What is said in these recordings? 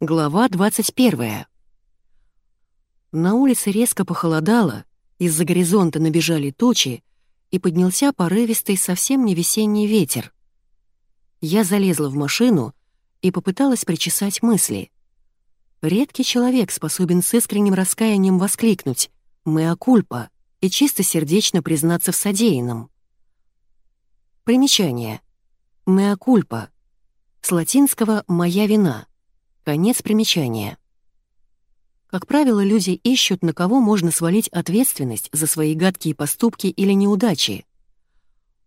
Глава 21. На улице резко похолодало, из-за горизонта набежали тучи, и поднялся порывистый, совсем не весенний ветер. Я залезла в машину и попыталась причесать мысли. Редкий человек способен с искренним раскаянием воскликнуть «Мы акульпа» и чисто сердечно признаться в содеянном. Примечание. «Мы акульпа» с латинского «моя вина». Конец примечания. Как правило, люди ищут, на кого можно свалить ответственность за свои гадкие поступки или неудачи.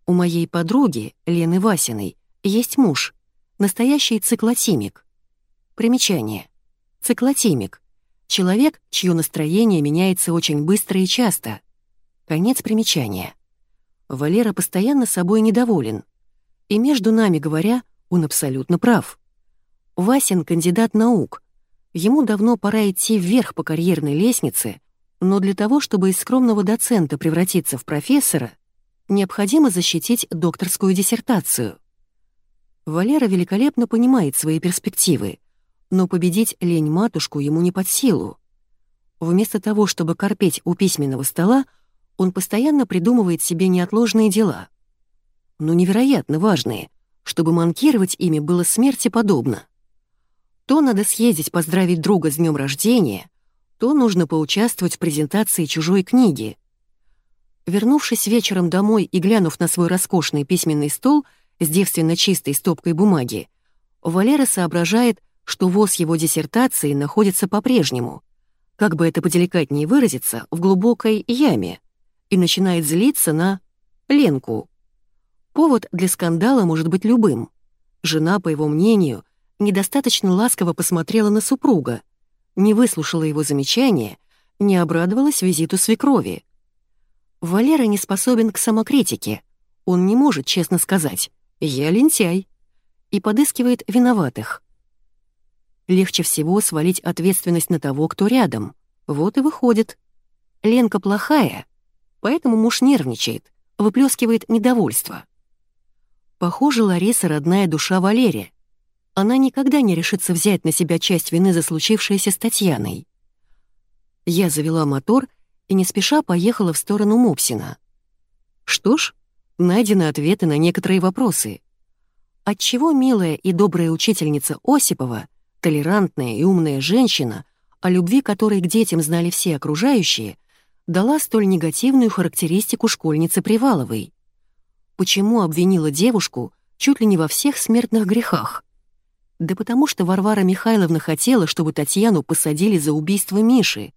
У моей подруги, Лены Васиной, есть муж, настоящий циклотимик. Примечание. Циклотимик — человек, чье настроение меняется очень быстро и часто. Конец примечания. Валера постоянно собой недоволен. И между нами говоря, он абсолютно прав. Васин — кандидат наук. Ему давно пора идти вверх по карьерной лестнице, но для того, чтобы из скромного доцента превратиться в профессора, необходимо защитить докторскую диссертацию. Валера великолепно понимает свои перспективы, но победить лень-матушку ему не под силу. Вместо того, чтобы корпеть у письменного стола, он постоянно придумывает себе неотложные дела. Но невероятно важные, чтобы манкировать ими было смерти подобно. То надо съездить поздравить друга с днем рождения, то нужно поучаствовать в презентации чужой книги. Вернувшись вечером домой и глянув на свой роскошный письменный стол с девственно чистой стопкой бумаги, Валера соображает, что воз его диссертации находится по-прежнему, как бы это поделикатнее выразиться, в глубокой яме, и начинает злиться на Ленку. Повод для скандала может быть любым. Жена, по его мнению, недостаточно ласково посмотрела на супруга, не выслушала его замечания, не обрадовалась визиту свекрови. Валера не способен к самокритике, он не может честно сказать «я лентяй» и подыскивает виноватых. Легче всего свалить ответственность на того, кто рядом. Вот и выходит. Ленка плохая, поэтому муж нервничает, выплескивает недовольство. Похоже, Лариса родная душа Валерия, она никогда не решится взять на себя часть вины за случившееся с Татьяной. Я завела мотор и не спеша поехала в сторону Мопсина. Что ж, найдены ответы на некоторые вопросы. Отчего милая и добрая учительница Осипова, толерантная и умная женщина, о любви которой к детям знали все окружающие, дала столь негативную характеристику школьницы Приваловой? Почему обвинила девушку чуть ли не во всех смертных грехах? Да потому что Варвара Михайловна хотела, чтобы Татьяну посадили за убийство Миши.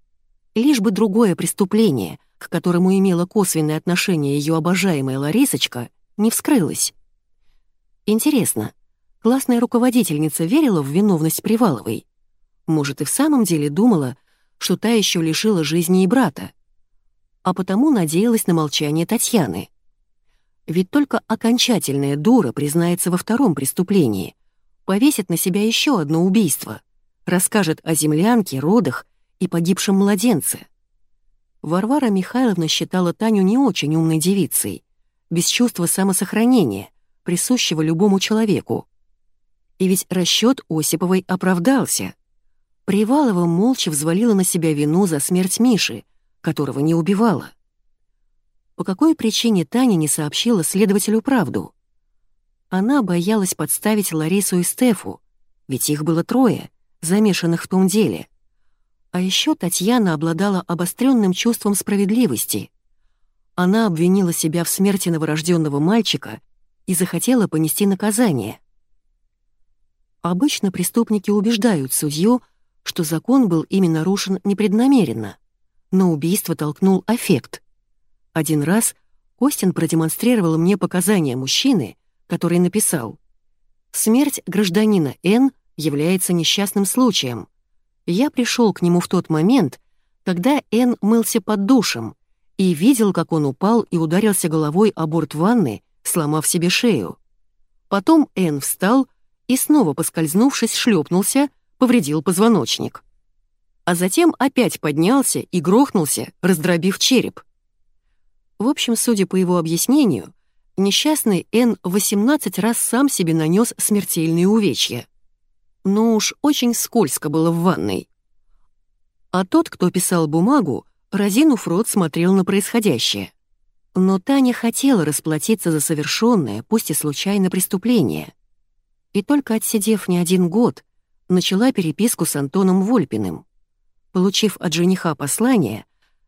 Лишь бы другое преступление, к которому имела косвенное отношение ее обожаемая Ларисочка, не вскрылось. Интересно, классная руководительница верила в виновность Приваловой? Может, и в самом деле думала, что та еще лишила жизни и брата? А потому надеялась на молчание Татьяны. Ведь только окончательная дура признается во втором преступлении — повесит на себя еще одно убийство, расскажет о землянке, родах и погибшем младенце. Варвара Михайловна считала Таню не очень умной девицей, без чувства самосохранения, присущего любому человеку. И ведь расчет Осиповой оправдался. Привалова молча взвалила на себя вину за смерть Миши, которого не убивала. По какой причине Таня не сообщила следователю правду? Она боялась подставить Ларису и Стефу, ведь их было трое, замешанных в том деле. А еще Татьяна обладала обостренным чувством справедливости. Она обвинила себя в смерти новорожденного мальчика и захотела понести наказание. Обычно преступники убеждают судью, что закон был ими нарушен непреднамеренно, но убийство толкнул аффект. Один раз Костин продемонстрировал мне показания мужчины, который написал «Смерть гражданина Н является несчастным случаем. Я пришел к нему в тот момент, когда Н мылся под душем, и видел, как он упал и ударился головой о борт ванны, сломав себе шею. Потом Н встал и, снова поскользнувшись, шлепнулся, повредил позвоночник. А затем опять поднялся и грохнулся, раздробив череп. В общем, судя по его объяснению, несчастный Н 18 раз сам себе нанес смертельные увечья. но уж очень скользко было в ванной. А тот, кто писал бумагу, разинув рот, смотрел на происходящее. Но Таня хотела расплатиться за совершенное, пусть и случайно, преступление. И только отсидев не один год, начала переписку с Антоном Вольпиным. Получив от жениха послание,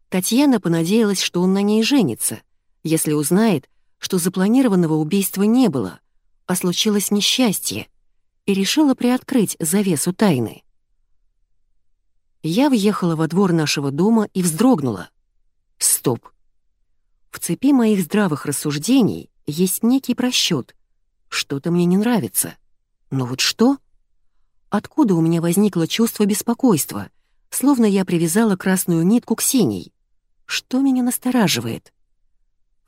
Татьяна понадеялась, что он на ней женится, если узнает, что запланированного убийства не было, а случилось несчастье, и решила приоткрыть завесу тайны. Я въехала во двор нашего дома и вздрогнула. Стоп. В цепи моих здравых рассуждений есть некий просчет. Что-то мне не нравится. Но вот что? Откуда у меня возникло чувство беспокойства, словно я привязала красную нитку к синей? Что меня настораживает?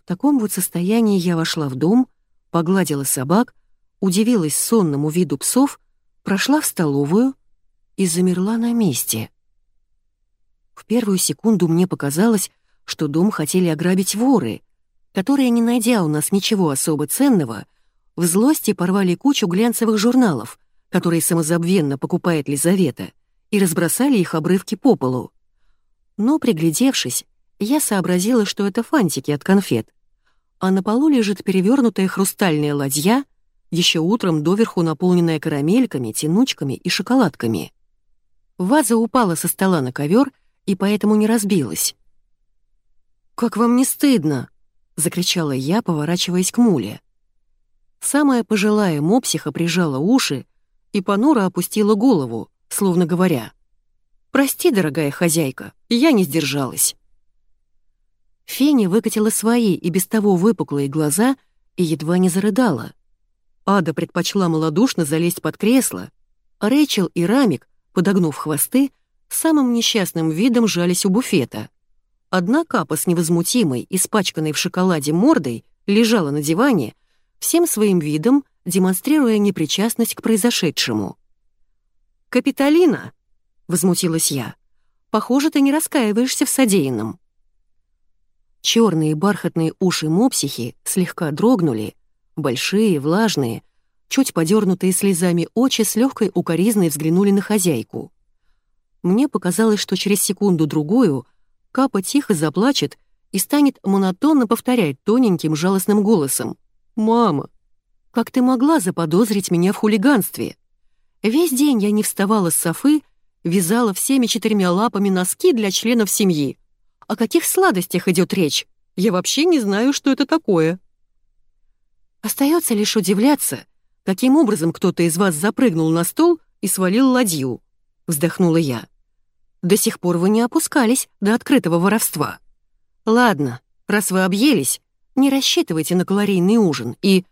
Таком вот состоянии я вошла в дом, погладила собак, удивилась сонному виду псов, прошла в столовую и замерла на месте. В первую секунду мне показалось, что дом хотели ограбить воры, которые, не найдя у нас ничего особо ценного, в злости порвали кучу глянцевых журналов, которые самозабвенно покупает Лизавета, и разбросали их обрывки по полу. Но, приглядевшись, я сообразила, что это фантики от конфет, а на полу лежит перевернутая хрустальная ладья, еще утром доверху наполненная карамельками, тянучками и шоколадками. Ваза упала со стола на ковер и поэтому не разбилась. «Как вам не стыдно?» — закричала я, поворачиваясь к муле. Самая пожилая мопсиха прижала уши и понуро опустила голову, словно говоря, «Прости, дорогая хозяйка, я не сдержалась». Феня выкатила свои и без того выпуклые глаза и едва не зарыдала. Ада предпочла малодушно залезть под кресло, а Рэйчел и Рамик, подогнув хвосты, самым несчастным видом жались у буфета — Одна капа с невозмутимой, испачканной в шоколаде мордой, лежала на диване, всем своим видом демонстрируя непричастность к произошедшему. «Капитолина!» — возмутилась я. «Похоже, ты не раскаиваешься в содеянном». Черные бархатные уши мопсихи слегка дрогнули, большие, влажные, чуть подернутые слезами очи с легкой укоризной взглянули на хозяйку. Мне показалось, что через секунду-другую — Капа тихо заплачет и станет монотонно повторять тоненьким жалостным голосом. «Мама, как ты могла заподозрить меня в хулиганстве? Весь день я не вставала с софы, вязала всеми четырьмя лапами носки для членов семьи. О каких сладостях идет речь? Я вообще не знаю, что это такое». Остается лишь удивляться, каким образом кто-то из вас запрыгнул на стол и свалил ладью, вздохнула я. До сих пор вы не опускались до открытого воровства. Ладно, раз вы объелись, не рассчитывайте на калорийный ужин и...»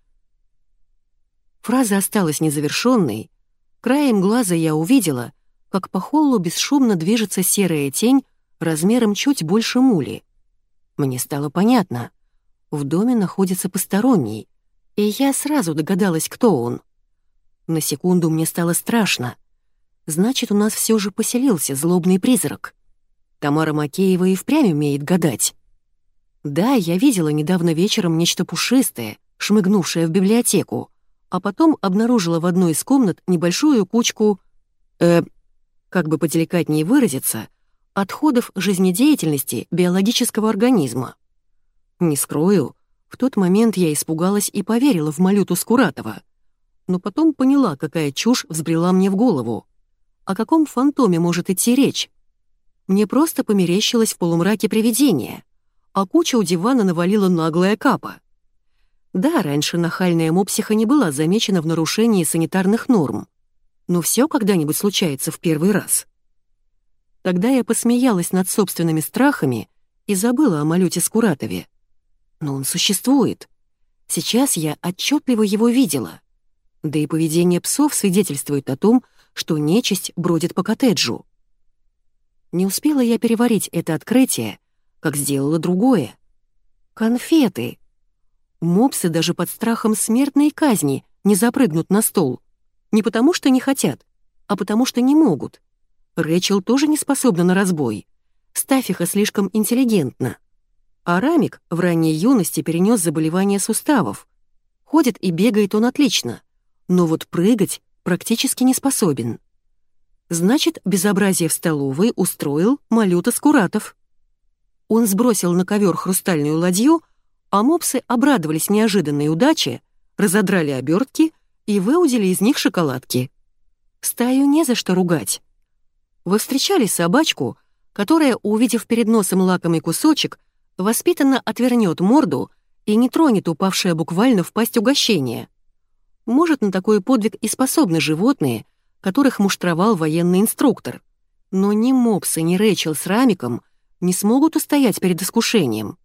Фраза осталась незавершенной. Краем глаза я увидела, как по холлу бесшумно движется серая тень размером чуть больше мули. Мне стало понятно. В доме находится посторонний, и я сразу догадалась, кто он. На секунду мне стало страшно — Значит, у нас все же поселился злобный призрак. Тамара Макеева и впрямь умеет гадать. Да, я видела недавно вечером нечто пушистое, шмыгнувшее в библиотеку, а потом обнаружила в одной из комнат небольшую кучку... Э, как бы поделикатнее выразиться, отходов жизнедеятельности биологического организма. Не скрою, в тот момент я испугалась и поверила в Малюту Скуратова, но потом поняла, какая чушь взбрела мне в голову. О каком фантоме может идти речь? Мне просто померещилось в полумраке привидение, а куча у дивана навалила наглая капа. Да, раньше нахальная мопсиха не была замечена в нарушении санитарных норм, но все когда-нибудь случается в первый раз. Тогда я посмеялась над собственными страхами и забыла о Малюте Скуратове. Но он существует. Сейчас я отчетливо его видела. Да и поведение псов свидетельствует о том, что нечисть бродит по коттеджу. Не успела я переварить это открытие, как сделала другое. Конфеты. Мопсы даже под страхом смертной казни не запрыгнут на стол. Не потому что не хотят, а потому что не могут. Рэчел тоже не способна на разбой. Стафиха слишком интеллигентна. А Рамик в ранней юности перенес заболевание суставов. Ходит и бегает он отлично. Но вот прыгать практически не способен. Значит, безобразие в столовой устроил Малюта Скуратов. Он сбросил на ковер хрустальную ладью, а мопсы обрадовались неожиданной удаче, разодрали обертки и выудили из них шоколадки. Стаю не за что ругать. Вы встречали собачку, которая, увидев перед носом лакомый кусочек, воспитанно отвернет морду и не тронет упавшее буквально в пасть угощение? Может, на такой подвиг и способны животные, которых муштровал военный инструктор. Но ни Мопсы, ни Рэйчел с Рамиком не смогут устоять перед искушением.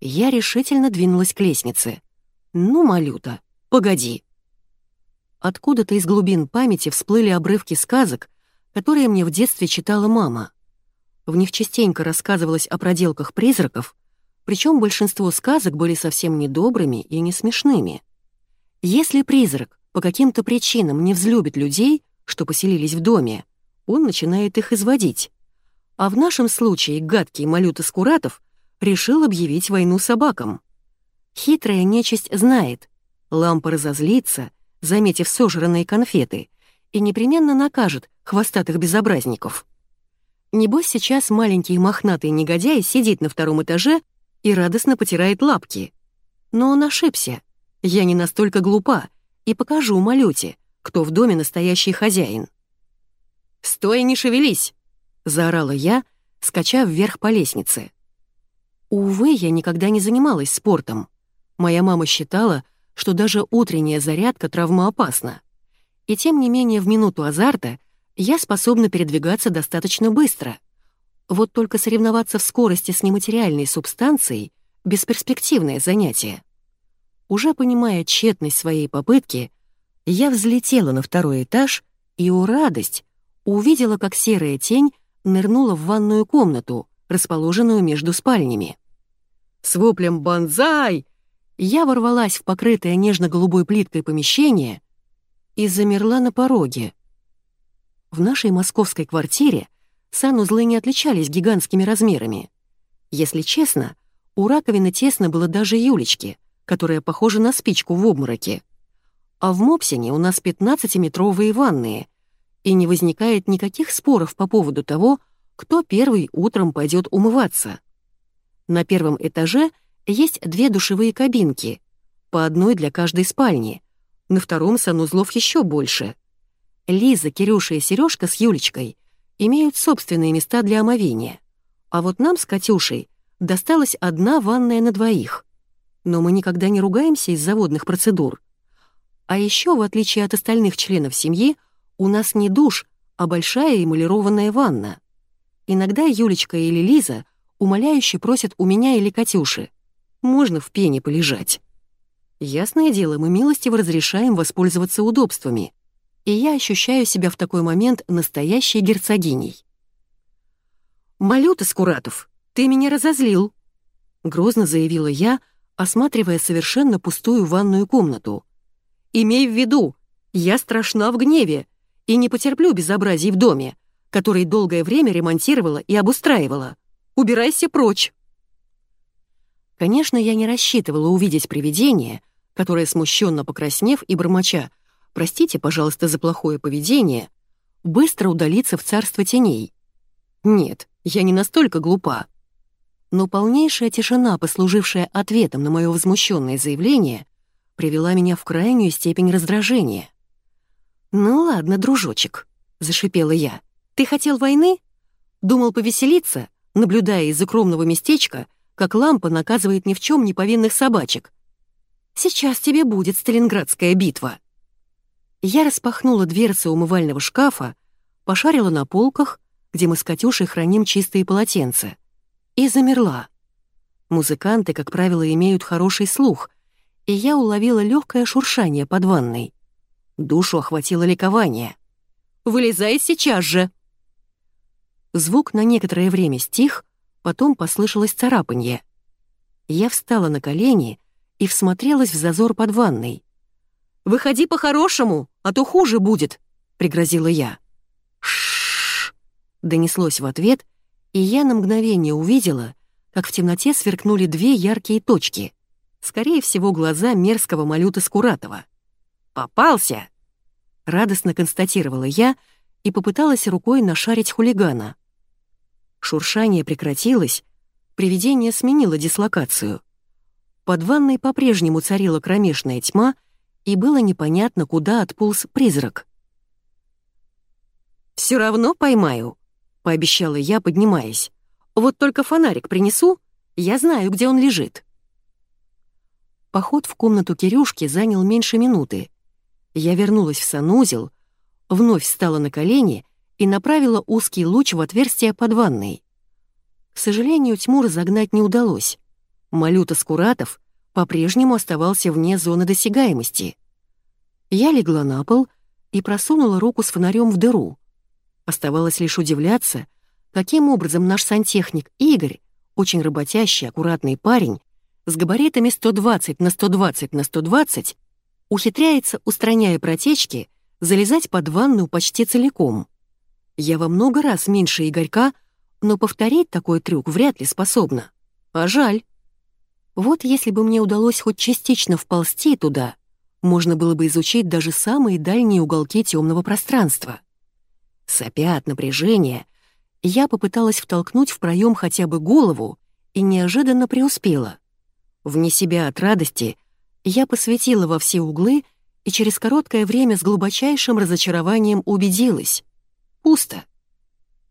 Я решительно двинулась к лестнице. «Ну, Малюта, погоди!» Откуда-то из глубин памяти всплыли обрывки сказок, которые мне в детстве читала мама. В них частенько рассказывалось о проделках призраков, причем большинство сказок были совсем недобрыми и не смешными. Если призрак по каким-то причинам не взлюбит людей, что поселились в доме, он начинает их изводить. А в нашем случае гадкий малюта Скуратов решил объявить войну собакам. Хитрая нечисть знает, лампа разозлится, заметив сожранные конфеты, и непременно накажет хвостатых безобразников. Небось сейчас маленький мохнатый негодяй сидит на втором этаже и радостно потирает лапки. Но он ошибся. Я не настолько глупа и покажу малюте, кто в доме настоящий хозяин. «Стой, не шевелись!» — заорала я, скача вверх по лестнице. Увы, я никогда не занималась спортом. Моя мама считала, что даже утренняя зарядка травмоопасна. И тем не менее в минуту азарта я способна передвигаться достаточно быстро. Вот только соревноваться в скорости с нематериальной субстанцией — бесперспективное занятие. Уже понимая тщетность своей попытки, я взлетела на второй этаж и, о радость, увидела, как серая тень нырнула в ванную комнату, расположенную между спальнями. С воплем «Бонзай!» я ворвалась в покрытое нежно-голубой плиткой помещение и замерла на пороге. В нашей московской квартире санузлы не отличались гигантскими размерами. Если честно, у раковины тесно было даже Юлечке, которая похожа на спичку в обмороке. А в Мопсине у нас 15-метровые ванные, и не возникает никаких споров по поводу того, кто первый утром пойдет умываться. На первом этаже есть две душевые кабинки, по одной для каждой спальни. На втором санузлов еще больше. Лиза, Кирюша и Сережка с Юлечкой имеют собственные места для омовения. А вот нам с Катюшей досталась одна ванная на двоих. Но мы никогда не ругаемся из заводных процедур. А еще, в отличие от остальных членов семьи, у нас не душ, а большая эмалированная ванна. Иногда Юлечка или Лиза умоляюще просят у меня или Катюши. Можно в пене полежать. Ясное дело, мы милостиво разрешаем воспользоваться удобствами. И я ощущаю себя в такой момент настоящей герцогиней. «Малюта, Скуратов, ты меня разозлил», — грозно заявила я, осматривая совершенно пустую ванную комнату. Имей в виду, я страшна в гневе и не потерплю безобразий в доме, который долгое время ремонтировала и обустраивала. Убирайся прочь!» Конечно, я не рассчитывала увидеть привидение, которое, смущенно покраснев и бормоча, «Простите, пожалуйста, за плохое поведение», быстро удалиться в царство теней. Нет, я не настолько глупа. Но полнейшая тишина, послужившая ответом на мое возмущенное заявление, привела меня в крайнюю степень раздражения. «Ну ладно, дружочек», — зашипела я. «Ты хотел войны? Думал повеселиться, наблюдая из укромного местечка, как лампа наказывает ни в чем не повинных собачек. Сейчас тебе будет Сталинградская битва». Я распахнула дверцы умывального шкафа, пошарила на полках, где мы с Катюшей храним чистые полотенца, и замерла. Музыканты, как правило, имеют хороший слух, и я уловила легкое шуршание под ванной. Душу охватило ликование. «Вылезай сейчас же!» Звук на некоторое время стих, потом послышалось царапанье. Я встала на колени и всмотрелась в зазор под ванной. «Выходи по-хорошему, а то хуже будет», — пригрозила я. «Ш-ш-ш!» донеслось в ответ, и я на мгновение увидела, как в темноте сверкнули две яркие точки. Скорее всего, глаза мерзкого малюта Скуратова. «Попался!» радостно констатировала я и попыталась рукой нашарить хулигана. Шуршание прекратилось, привидение сменило дислокацию. Под ванной по-прежнему царила кромешная тьма, и было непонятно, куда отполз призрак. «Все равно поймаю», — пообещала я, поднимаясь. «Вот только фонарик принесу, я знаю, где он лежит». Поход в комнату Кирюшки занял меньше минуты. Я вернулась в санузел, вновь встала на колени и направила узкий луч в отверстие под ванной. К сожалению, тьму разогнать не удалось. Малюта Скуратов по-прежнему оставался вне зоны досягаемости. Я легла на пол и просунула руку с фонарем в дыру. Оставалось лишь удивляться, каким образом наш сантехник Игорь, очень работящий, аккуратный парень, с габаритами 120 на 120 на 120, ухитряется, устраняя протечки, залезать под ванну почти целиком. Я во много раз меньше Игорька, но повторить такой трюк вряд ли способна. А жаль. Вот если бы мне удалось хоть частично вползти туда, можно было бы изучить даже самые дальние уголки темного пространства. Сопя от напряжения, я попыталась втолкнуть в проем хотя бы голову и неожиданно преуспела. Вне себя от радости я посветила во все углы и через короткое время с глубочайшим разочарованием убедилась. Пусто.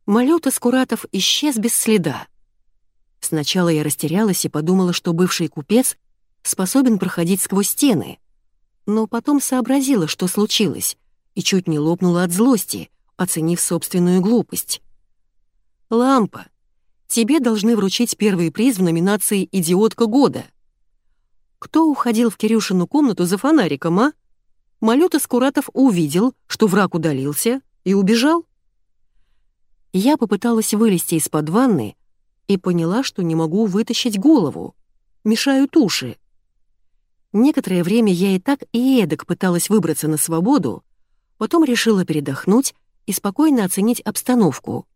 Малюта Скуратов исчез без следа. Сначала я растерялась и подумала, что бывший купец способен проходить сквозь стены. Но потом сообразила, что случилось, и чуть не лопнула от злости, оценив собственную глупость. «Лампа, тебе должны вручить первый приз в номинации «Идиотка года». Кто уходил в Кирюшину комнату за фонариком, а? Малюта Скуратов увидел, что враг удалился, и убежал. Я попыталась вылезти из-под ванны и поняла, что не могу вытащить голову. Мешают уши. Некоторое время я и так и эдак пыталась выбраться на свободу, потом решила передохнуть и спокойно оценить обстановку.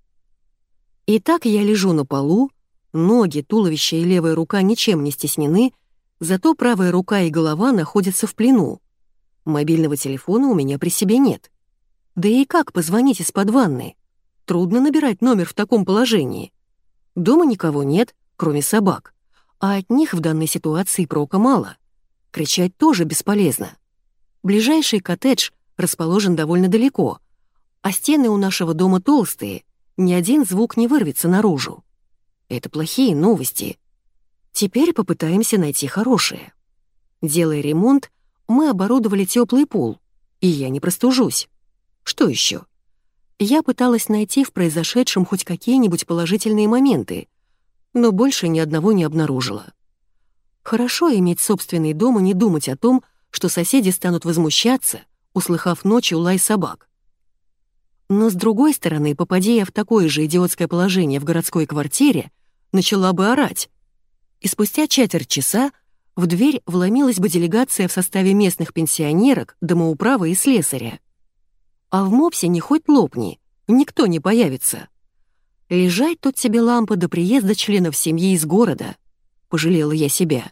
Итак, я лежу на полу, ноги, туловище и левая рука ничем не стеснены, зато правая рука и голова находятся в плену. Мобильного телефона у меня при себе нет. Да и как позвонить из-под ванны? Трудно набирать номер в таком положении. Дома никого нет, кроме собак, а от них в данной ситуации прока мало. Кричать тоже бесполезно. Ближайший коттедж расположен довольно далеко — а стены у нашего дома толстые, ни один звук не вырвется наружу. Это плохие новости. Теперь попытаемся найти хорошие. Делая ремонт, мы оборудовали теплый пол, и я не простужусь. Что еще? Я пыталась найти в произошедшем хоть какие-нибудь положительные моменты, но больше ни одного не обнаружила. Хорошо иметь собственный дом и не думать о том, что соседи станут возмущаться, услыхав ночью лай собак. Но с другой стороны, попадя я в такое же идиотское положение в городской квартире, начала бы орать. И спустя четверть часа в дверь вломилась бы делегация в составе местных пенсионерок, домоуправа и слесаря. А в мопсе не хоть лопни, никто не появится. Лежать тут себе лампа до приезда членов семьи из города. Пожалела я себя.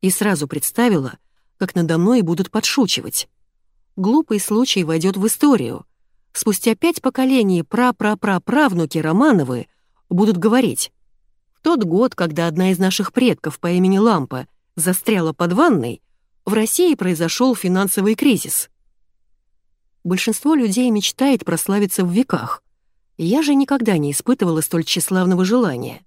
И сразу представила, как надо мной будут подшучивать. Глупый случай войдет в историю — спустя пять поколений пра-пра-пра-правнуки Романовы будут говорить. В тот год, когда одна из наших предков по имени Лампа застряла под ванной, в России произошел финансовый кризис. Большинство людей мечтает прославиться в веках. Я же никогда не испытывала столь тщеславного желания.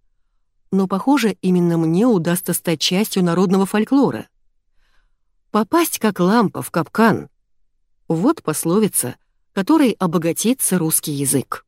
Но, похоже, именно мне удастся стать частью народного фольклора. Попасть как лампа в капкан. Вот пословица, которой обогатится русский язык.